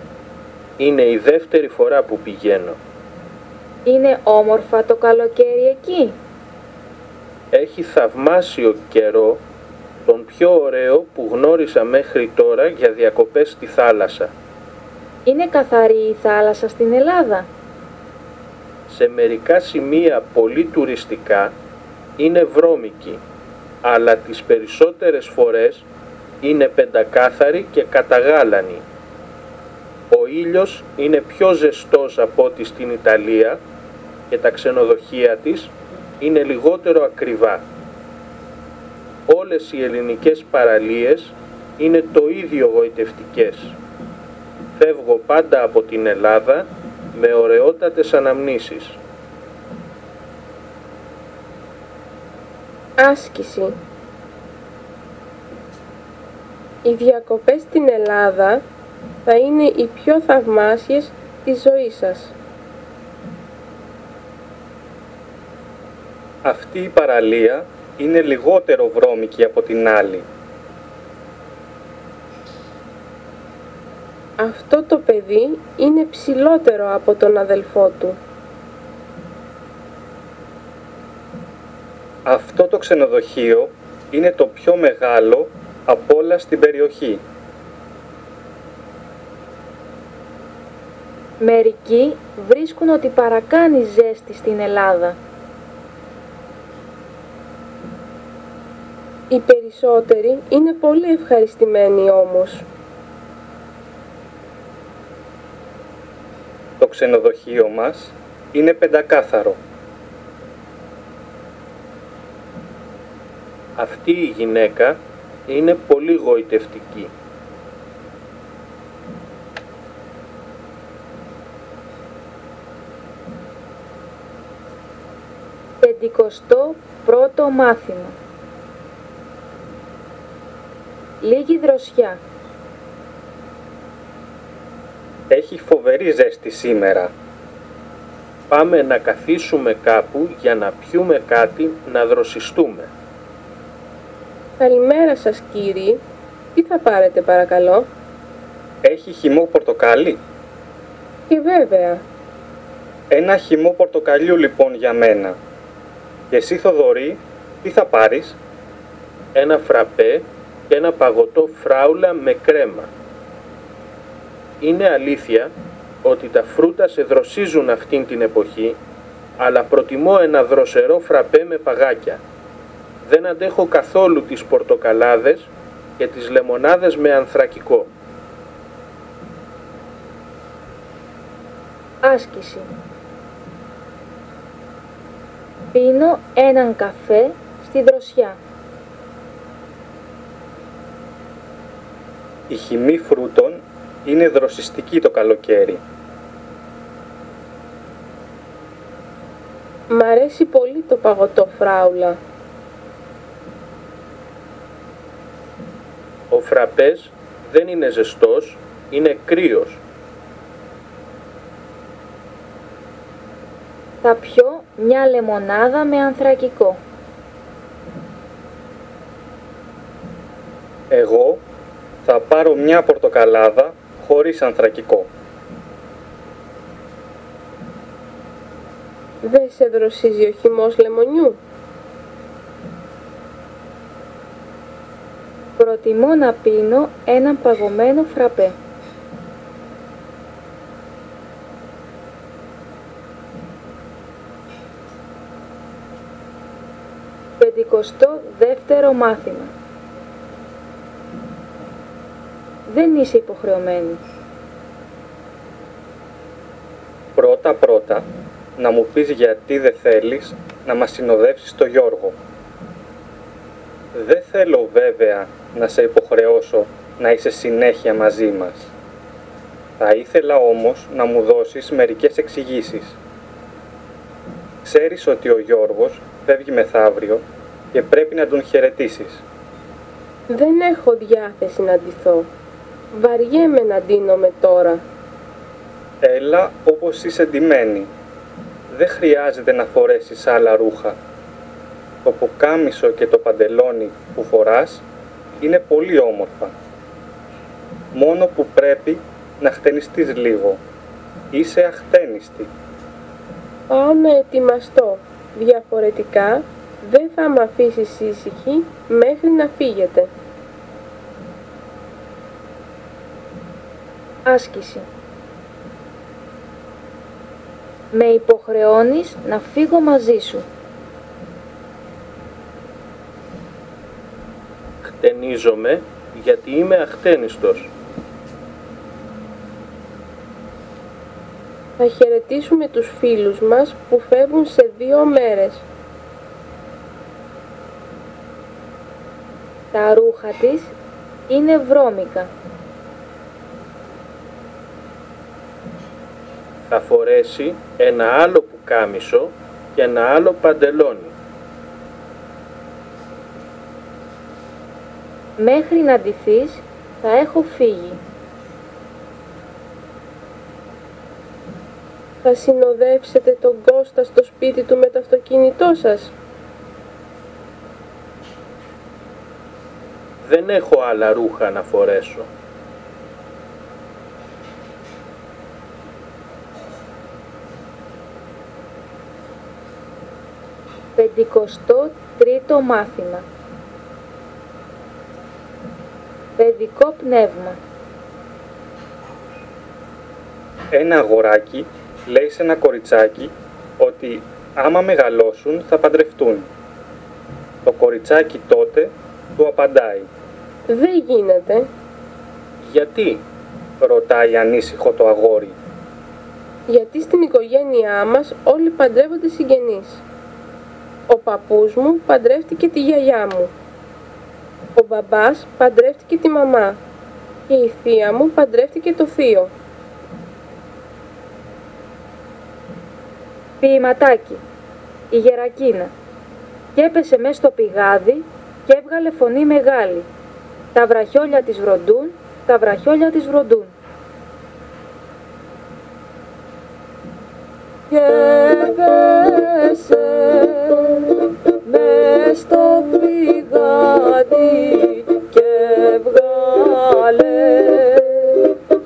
Είναι η δεύτερη φορά που πηγαίνω. Είναι όμορφα το καλοκαίρι εκεί; Έχει θαυμάσιο καιρό, τον πιο ωραίο που γνώρισα μέχρι τώρα για διακοπές στη θάλασσα. Είναι καθαρή η θάλασσα στην Ελλάδα; Σε μερικά σημεία πολύ τουριστικά είναι βρώμικη, αλλά τις περισσότερες φορές είναι πεντακάθαρη και καταγάλανη. Ο ήλιος είναι πιο ζεστός από ό,τι στην Ιταλία και τα ξενοδοχεία της είναι λιγότερο ακριβά. Όλες οι ελληνικές παραλίες είναι το ίδιο γοητευτικές. Φεύγω πάντα από την Ελλάδα με ωραιότατες αναμνήσεις. Άσκηση Οι διακοπές στην Ελλάδα θα είναι οι πιο θαυμάσιες της ζωής σας. Αυτή η παραλία είναι λιγότερο βρώμικη από την άλλη. Αυτό το παιδί είναι ψηλότερο από τον αδελφό του. Αυτό το ξενοδοχείο είναι το πιο μεγάλο από όλα στην περιοχή. Μερικοί βρίσκουν ότι παρακάνει ζέστη στην Ελλάδα. Οι περισσότεροι είναι πολύ ευχαριστημένοι όμως. Το ξενοδοχείο μας είναι πεντακάθαρο. Αυτή η γυναίκα είναι πολύ γοητευτική. Πεντηκοστό πρώτο μάθημα. Λίγη δροσιά. Έχει φοβερή ζέστη σήμερα. Πάμε να καθίσουμε κάπου για να πιούμε κάτι να δροσιστούμε. Καλημέρα σας κύριοι. Τι θα πάρετε παρακαλώ; Έχει χυμό πορτοκάλι; Και βέβαια, Ένα χυμό πορτοκαλιού λοιπόν για μένα. Και εσύ Θοδωρή, τι θα πάρεις; Ένα φραπέ και ένα παγωτό φράουλα με κρέμα. Είναι αλήθεια ότι τα φρούτα σε δροσίζουν αυτήν την εποχή, αλλά προτιμώ ένα δροσερό φραπέ με παγάκια. Δεν αντέχω καθόλου τις πορτοκαλάδες και τις λεμονάδες με ανθρακικό. Άσκηση. Πίνω έναν καφέ στη δροσιά. Η χυμή φρούτων είναι δροσιστική το καλοκαίρι. μ' αρέσει πολύ το παγωτό φράουλα. Ο φραπές δεν είναι ζεστός, είναι κρύος. Θα πιω μια λεμονάδα με ανθρακικό. Εγώ θα πάρω μια πορτοκαλάδα χωρίς ανθρακικό. Δεν σε δροσίζει ο χυμός λεμονιού. Προτιμώ να πίνω έναν παγωμένο φραπέ. Πεντηκοστό δεύτερο μάθημα. Δεν είσαι υποχρεωμένη. Πρώτα πρώτα να μου πεις γιατί δεν θέλεις να μας συνοδεύσεις στο Γιώργο. Δεν θέλω βέβαια να σε υποχρεώσω να είσαι συνέχεια μαζί μας. Θα ήθελα όμως να μου δώσεις μερικές εξηγήσεις. Ξέρεις ότι ο Γιώργος φεύγει μεθαύριο και πρέπει να τον χαιρετήσεις. Δεν έχω διάθεση να ντυθώ. Βαριέμαι να ντύνομαι τώρα. Έλα όπως είσαι ντυμένη. Δεν χρειάζεται να φορέσεις άλλα ρούχα. Το πουκάμισο και το παντελόνι που φοράς είναι πολύ όμορφα. Μόνο που πρέπει να χτενιστείς λίγο. Είσαι αχτένιστη. Πάω να ετοιμαστώ. Διαφορετικά δεν θα με αφήσεις ήσυχη μέχρι να φύγετε. Άσκηση. Με υποχρεώνεις να φύγω μαζί σου. Χτενίζομαι γιατί είμαι αχτένιστος. Θα χαιρετήσουμε τους φίλους μας που φεύγουν σε δύο μέρες. Τα ρούχα της είναι βρώμικα. Θα φορέσει ένα άλλο πουκάμισο και ένα άλλο παντελόνι. Μέχρι να ντυθείς θα έχω φύγει. Θα συνοδεύσετε τον Κώστα στο σπίτι του με το αυτοκίνητό σας. Δεν έχω άλλα ρούχα να φορέσω. Πεντηκοστό τρίτο μάθημα. Παιδικό πνεύμα. Ένα αγοράκι λέει σε ένα κοριτσάκι ότι άμα μεγαλώσουν θα παντρευτούν. Το κοριτσάκι τότε του απαντάει. Δεν γίνεται. Γιατί Ρωτάει ανήσυχο το αγόρι. Γιατί στην οικογένειά μας όλοι παντρεύονται συγγενείς. Ο παππούς μου παντρεύτηκε τη γιαγιά μου. Ο μπαμπάς παντρεύτηκε τη μαμά. Και η θεία μου παντρεύτηκε το θείο. Ποιηματάκι. Η Γερακίνα. Και έπεσε μες στο πηγάδι και έβγαλε φωνή μεγάλη. Τα βραχιόλια της βροντούν, τα βραχιόλια της βροντούν. Και έπεσε μες στο πηγάδι και έβγαλε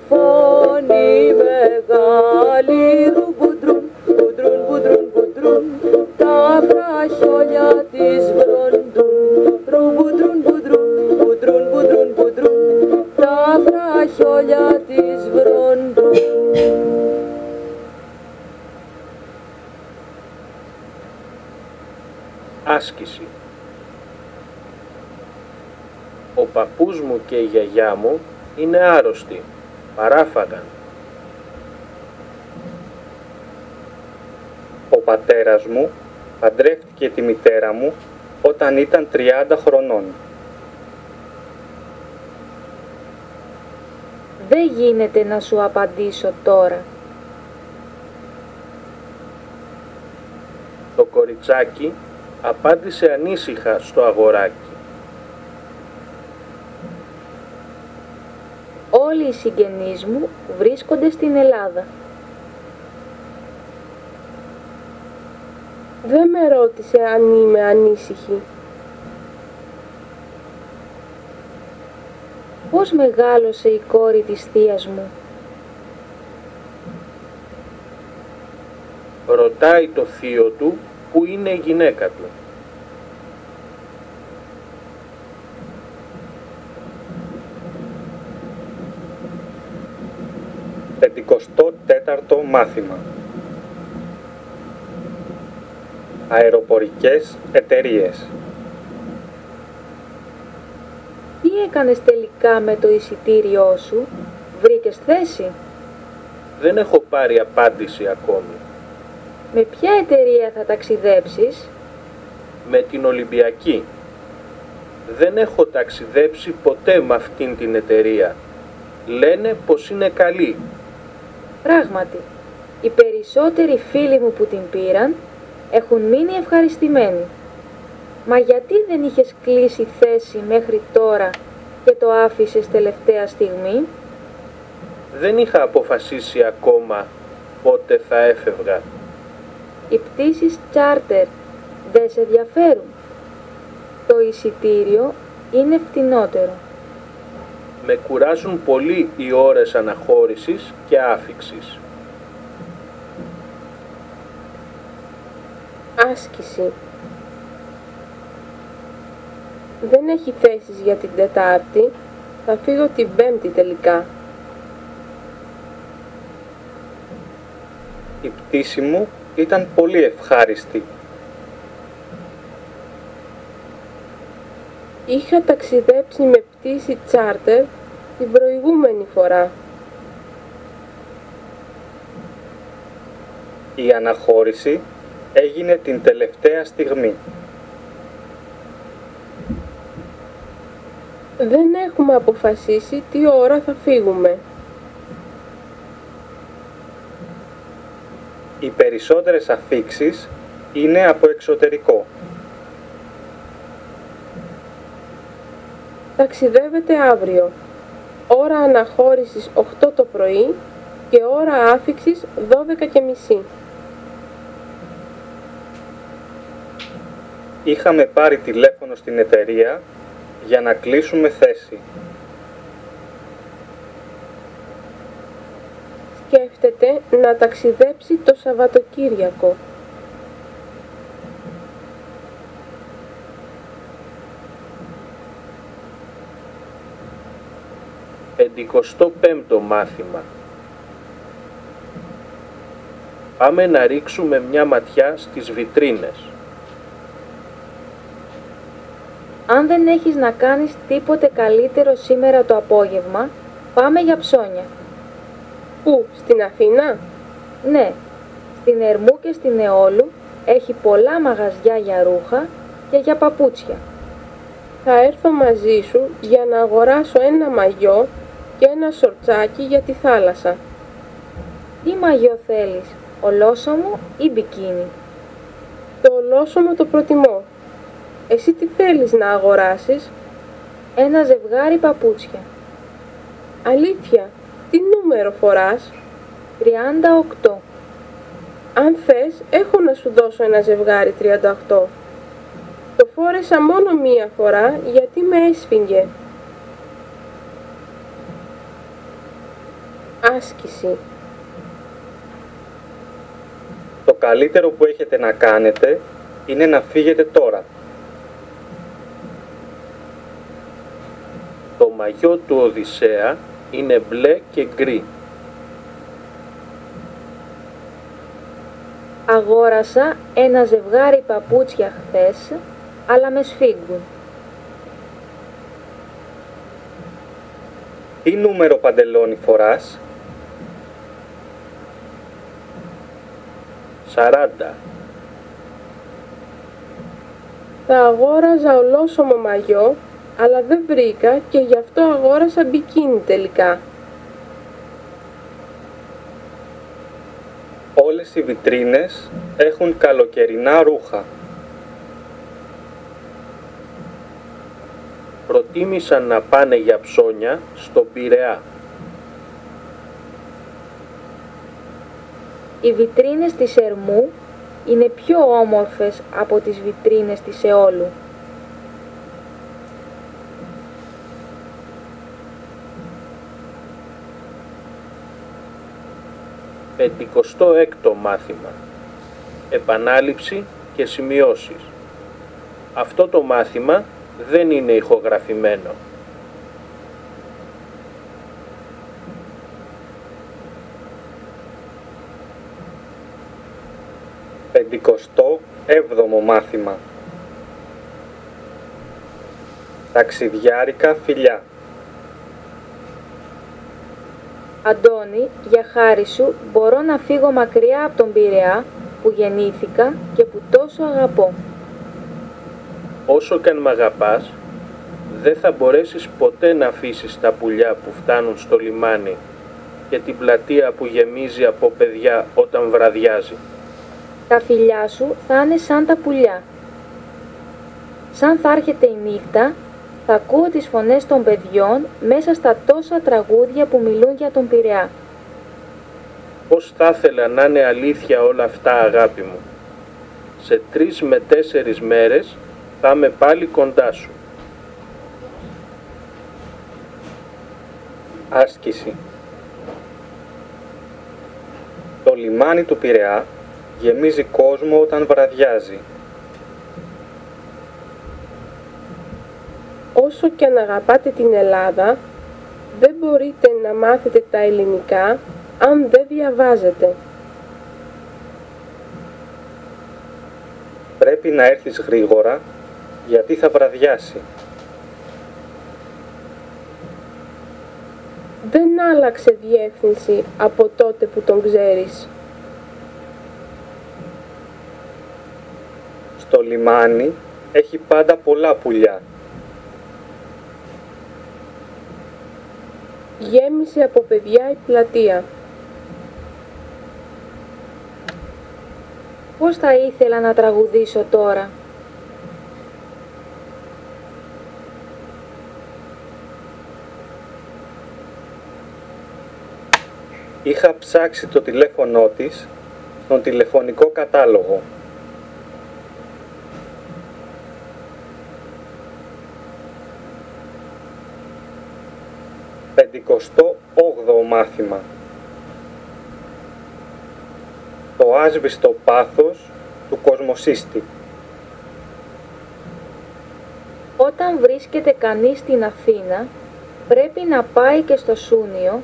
φωνή μεγάλη. Ρουμπουντρουν, μπουντρουν, μπουντρουν, μπουντρουν τα βραχιόλια της βροντούν μου και η γιαγιά μου είναι άρρωστοι. Παράφαγαν. Ο πατέρας μου παντρεύτηκε τη μητέρα μου όταν ήταν 30 χρονών. Δεν γίνεται να σου απαντήσω τώρα. Το κοριτσάκι απάντησε ανήσυχα στο αγοράκι. Όλοι οι συγγενείς μου βρίσκονται στην Ελλάδα. Δεν με ρώτησε αν είμαι ανήσυχη. Πώς μεγάλωσε η κόρη της θείας μου; Ρωτάει το θείο του που είναι η γυναίκα του. Πεντηκοστό τέταρτο μάθημα. Αεροπορικές εταιρείες. Τι έκανες τελικά με το εισιτήριό σου, βρήκες θέση; Δεν έχω πάρει απάντηση ακόμη. Με ποια εταιρεία θα ταξιδέψεις, Με την Ολυμπιακή. Δεν έχω ταξιδέψει ποτέ με αυτήν την εταιρεία. Λένε πως είναι καλή. Πράγματι. Οι περισσότεροι φίλοι μου που την πήραν έχουν μείνει ευχαριστημένοι. Μα γιατί δεν είχες κλείσει θέση μέχρι τώρα και το άφησες τελευταία στιγμή; Δεν είχα αποφασίσει ακόμα πότε θα έφευγα. Οι πτήσεις charter δεν σε ενδιαφέρουν. Το εισιτήριο είναι φτηνότερο. Με κουράζουν πολύ οι ώρες αναχώρησης και άφηξης. Άσκηση. Δεν έχει θέσεις για την Τετάρτη. Θα φύγω την Πέμπτη τελικά. Η πτήση μου ήταν πολύ ευχάριστη. Είχα ταξιδέψει με πτήση τσάρτερ την προηγούμενη φορά. Η αναχώρηση έγινε την τελευταία στιγμή. Δεν έχουμε αποφασίσει τι ώρα θα φύγουμε. Οι περισσότερες αφήξεις είναι από εξωτερικό. Ταξιδεύετε αύριο. Ώρα αναχώρησης 8 το πρωί και ώρα άφηξης 12 και μισή. Είχαμε πάρει τηλέφωνο στην εταιρεία για να κλείσουμε θέση. Σκέφτεται να ταξιδέψει το Σαββατοκύριακο. Πεντηκοστό πέμπτο μάθημα. Πάμε να ρίξουμε μια ματιά στις βιτρίνες. Αν δεν έχεις να κάνεις τίποτε καλύτερο σήμερα το απόγευμα, πάμε για ψώνια. Πού, στην Αθήνα; Ναι, στην Ερμού και στην Εόλου έχει πολλά μαγαζιά για ρούχα και για παπούτσια. Θα έρθω μαζί σου για να αγοράσω ένα μαγιό και ένα σορτσάκι για τη θάλασσα. Τι μαγιό θέλεις, ολόσωμο ή μπικίνι; Το ολόσωμο το προτιμώ. Εσύ τι θέλεις να αγοράσεις; Ένα ζευγάρι παπούτσια. Αλήθεια, τι νούμερο φοράς; 38. Αν θες, έχω να σου δώσω ένα ζευγάρι 38. Το φόρεσα μόνο μία φορά γιατί με έσφιγγε. Άσκηση. Το καλύτερο που έχετε να κάνετε είναι να φύγετε τώρα. Το μαγιό του Οδυσσέα είναι μπλε και γκρι. Αγόρασα ένα ζευγάρι παπούτσια χθες, αλλά με σφίγγουν. Τι νούμερο παντελόνι φοράς; 40. Θα αγόραζα ολόσωμο μαγιό, αλλά δεν βρήκα και γι' αυτό αγόρασα μπικίνι τελικά. Όλες οι βιτρίνες έχουν καλοκαιρινά ρούχα. Προτίμησαν να πάνε για ψώνια στον Πειραιά. Οι βιτρίνες της Ερμού είναι πιο όμορφες από τις βιτρίνες της Εόλου. Πεντηκοστό έκτο μάθημα. Επανάληψη και σημειώσεις. Αυτό το μάθημα δεν είναι ηχογραφημένο. Πεντηκοστό έβδομο μάθημα. Ταξιδιάρικα φιλιά. Αντώνη, για χάρη σου μπορώ να φύγω μακριά από τον Πειραιά που γεννήθηκα και που τόσο αγαπώ. Όσο και αν μ' αγαπάς, δεν θα μπορέσεις ποτέ να αφήσεις τα πουλιά που φτάνουν στο λιμάνι και την πλατεία που γεμίζει από παιδιά όταν βραδιάζει. Τα φιλιά σου θα είναι σαν τα πουλιά. Σαν θα έρχεται η νύχτα, θα ακούω τις φωνές των παιδιών μέσα στα τόσα τραγούδια που μιλούν για τον Πειραιά. Πώς θα ήθελα να είναι αλήθεια όλα αυτά αγάπη μου. Σε τρεις με τέσσερις μέρες θα είμαι πάλι κοντά σου. Άσκηση Το λιμάνι του Πειραιά γεμίζει κόσμο όταν βραδιάζει. Όσο και αν αγαπάτε την Ελλάδα, δεν μπορείτε να μάθετε τα ελληνικά αν δεν διαβάζετε. Πρέπει να έρθεις γρήγορα γιατί θα βραδιάσει. Δεν άλλαξε διεύθυνση από τότε που τον ξέρεις. Στο λιμάνι έχει πάντα πολλά πουλιά. Γέμισε από παιδιά η πλατεία. Πώς θα ήθελα να τραγουδήσω τώρα; Είχα ψάξει το τηλέφωνό της στον τηλεφωνικό κατάλογο. Πεντηκοστό όγδοο μάθημα. Το άσβηστο πάθος του κοσμοσύστη. Όταν βρίσκεται κανείς στην Αθήνα, πρέπει να πάει και στο Σούνιο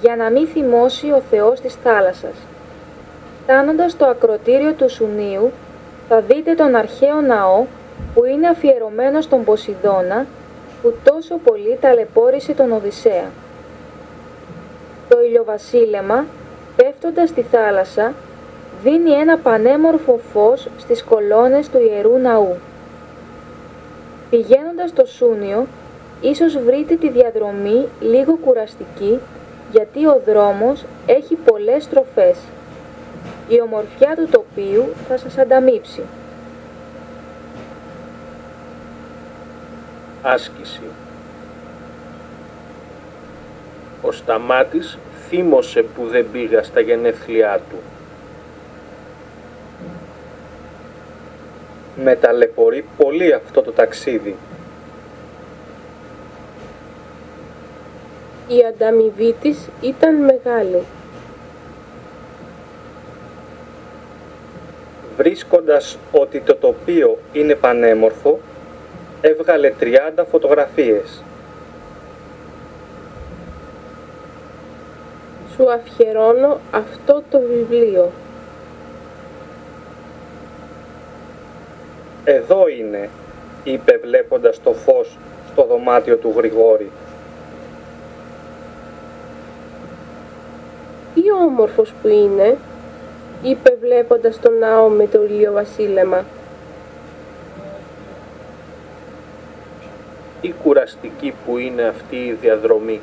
για να μην θυμώσει ο Θεός της θάλασσας. Φτάνοντας στο ακροτήριο του Σουνίου, θα δείτε τον αρχαίο ναό που είναι αφιερωμένο στον Ποσειδώνα που τόσο πολύ ταλαιπώρησε τον Οδυσσέα. Το ηλιοβασίλεμα, πέφτοντας στη θάλασσα, δίνει ένα πανέμορφο φως στις κολόνες του Ιερού Ναού. Πηγαίνοντας στο Σούνιο, ίσως βρείτε τη διαδρομή λίγο κουραστική γιατί ο δρόμος έχει πολλές στροφές. Η ομορφιά του τοπίου θα σας ανταμείψει. Άσκηση Ο Σταμάτης θύμωσε που δεν πήγα στα γενέθλιά του. Με ταλαιπωρεί πολύ αυτό το ταξίδι. Η ανταμοιβή της ήταν μεγάλη. Βρίσκοντας ότι το τοπίο είναι πανέμορφο, έβγαλε 30 φωτογραφίες. Σου αφιερώνω αυτό το βιβλίο. «Εδώ είναι», είπε βλέποντας το φως στο δωμάτιο του Γρηγόρη. Τι όμορφος που είναι, είπε βλέποντας τον ναό με το ηλιοβασίλεμα. Τι κουραστική που είναι αυτή η διαδρομή.